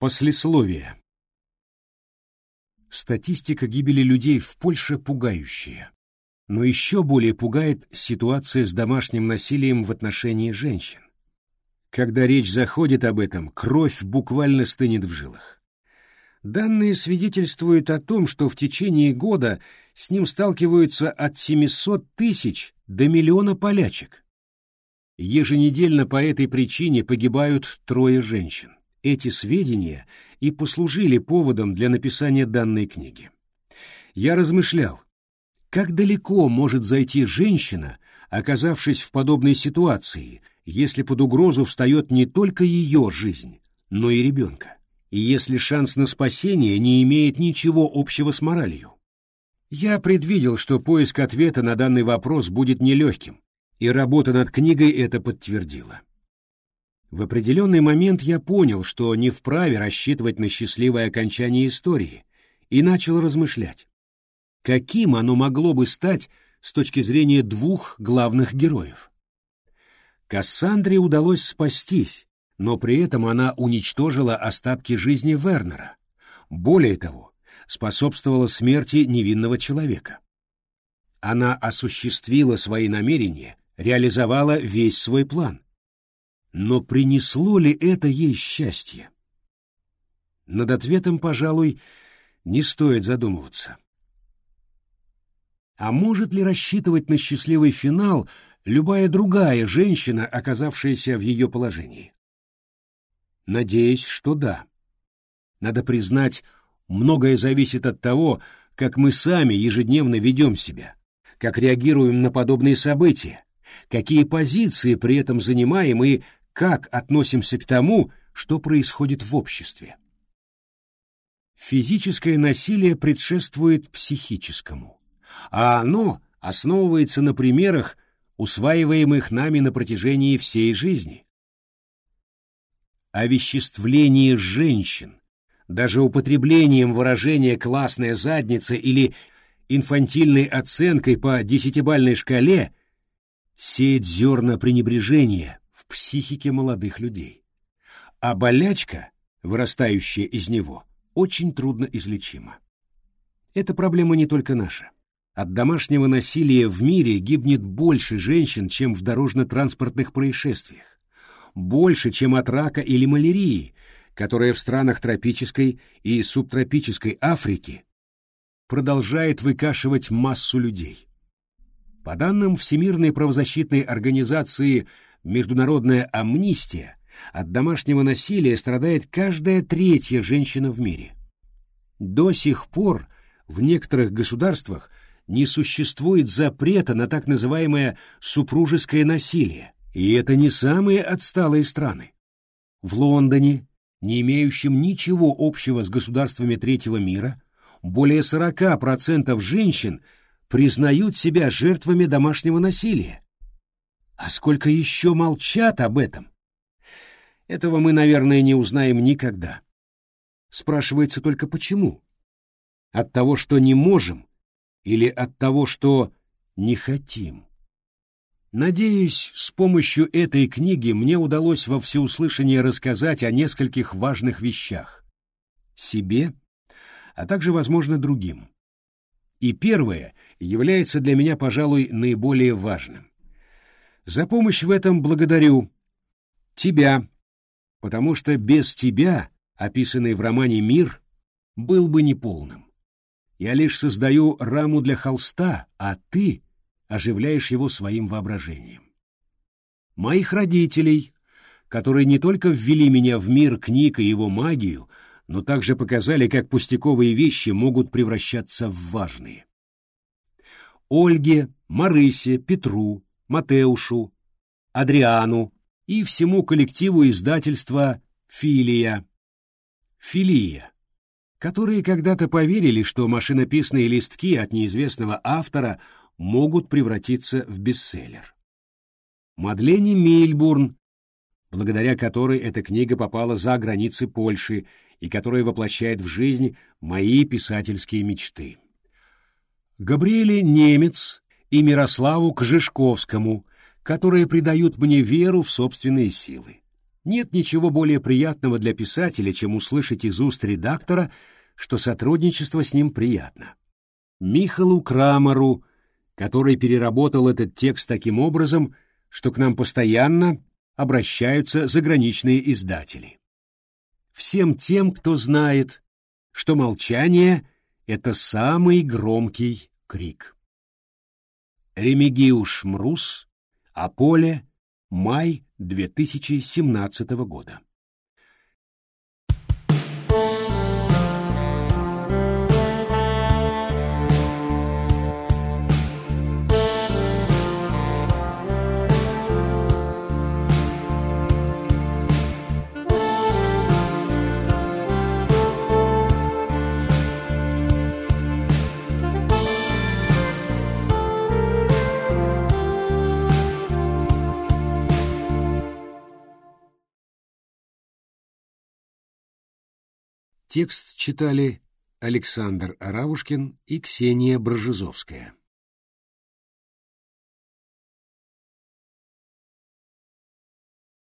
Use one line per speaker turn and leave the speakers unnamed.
Послесловие. Статистика гибели людей в Польше пугающая. Но еще более пугает ситуация с домашним насилием в отношении женщин. Когда речь заходит об этом, кровь буквально стынет в жилах. Данные свидетельствуют о том, что в течение года с ним сталкиваются от 700 тысяч до миллиона полячек. Еженедельно по этой причине погибают трое женщин. Эти сведения и послужили поводом для написания данной книги. Я размышлял, как далеко может зайти женщина, оказавшись в подобной ситуации, если под угрозу встает не только ее жизнь, но и ребенка, и если шанс на спасение не имеет ничего общего с моралью. Я предвидел, что поиск ответа на данный вопрос будет нелегким, и работа над книгой это подтвердила. В определенный момент я понял, что не вправе рассчитывать на счастливое окончание истории, и начал размышлять. Каким оно могло бы стать с точки зрения двух главных героев? Кассандре удалось спастись, но при этом она уничтожила остатки жизни Вернера. Более того, способствовала смерти невинного человека. Она осуществила свои намерения, реализовала весь свой план — но принесло ли это ей счастье? Над ответом, пожалуй, не стоит задумываться. А может ли рассчитывать на счастливый финал любая другая женщина, оказавшаяся в ее положении? Надеюсь, что да. Надо признать, многое зависит от того, как мы сами ежедневно ведем себя, как реагируем на подобные события, какие позиции при этом занимаем и как относимся к тому, что происходит в обществе. Физическое насилие предшествует психическому, а оно основывается на примерах, усваиваемых нами на протяжении всей жизни. Овеществление женщин, даже употреблением выражения «классная задница» или инфантильной оценкой по десятибальной шкале сеет зерна пренебрежения, психике молодых людей. А болячка, вырастающая из него, очень трудно излечима. Эта проблема не только наша. От домашнего насилия в мире гибнет больше женщин, чем в дорожно-транспортных происшествиях. Больше, чем от рака или малярии, которая в странах тропической и субтропической Африки продолжает выкашивать массу людей. По данным Всемирной правозащитной организации международная амнистия, от домашнего насилия страдает каждая третья женщина в мире. До сих пор в некоторых государствах не существует запрета на так называемое супружеское насилие, и это не самые отсталые страны. В Лондоне, не имеющем ничего общего с государствами третьего мира, более 40% женщин признают себя жертвами домашнего насилия, а сколько еще молчат об этом? Этого мы, наверное, не узнаем никогда. Спрашивается только почему? От того, что не можем, или от того, что не хотим? Надеюсь, с помощью этой книги мне удалось во всеуслышание рассказать о нескольких важных вещах. Себе, а также, возможно, другим. И первое является для меня, пожалуй, наиболее важным. За помощь в этом благодарю тебя, потому что без тебя, описанный в романе «Мир», был бы неполным. Я лишь создаю раму для холста, а ты оживляешь его своим воображением. Моих родителей, которые не только ввели меня в мир книг и его магию, но также показали, как пустяковые вещи могут превращаться в важные. Ольге, Марысе, Петру, Матеушу, Адриану и всему коллективу издательства «Филия». «Филия», которые когда-то поверили, что машинописные листки от неизвестного автора могут превратиться в бестселлер. Мадлене Мильбурн, благодаря которой эта книга попала за границы Польши и которая воплощает в жизнь мои писательские мечты. Габриэле Немец и Мирославу Кжишковскому, которые придают мне веру в собственные силы. Нет ничего более приятного для писателя, чем услышать из уст редактора, что сотрудничество с ним приятно. Михалу Крамеру, который переработал этот текст таким образом, что к нам постоянно обращаются заграничные издатели. Всем тем, кто знает, что молчание — это самый громкий крик. Ремигиуш Мрус, Аполе, май 2017 года. Текст читали Александр Аравушкин и Ксения Брожезовская.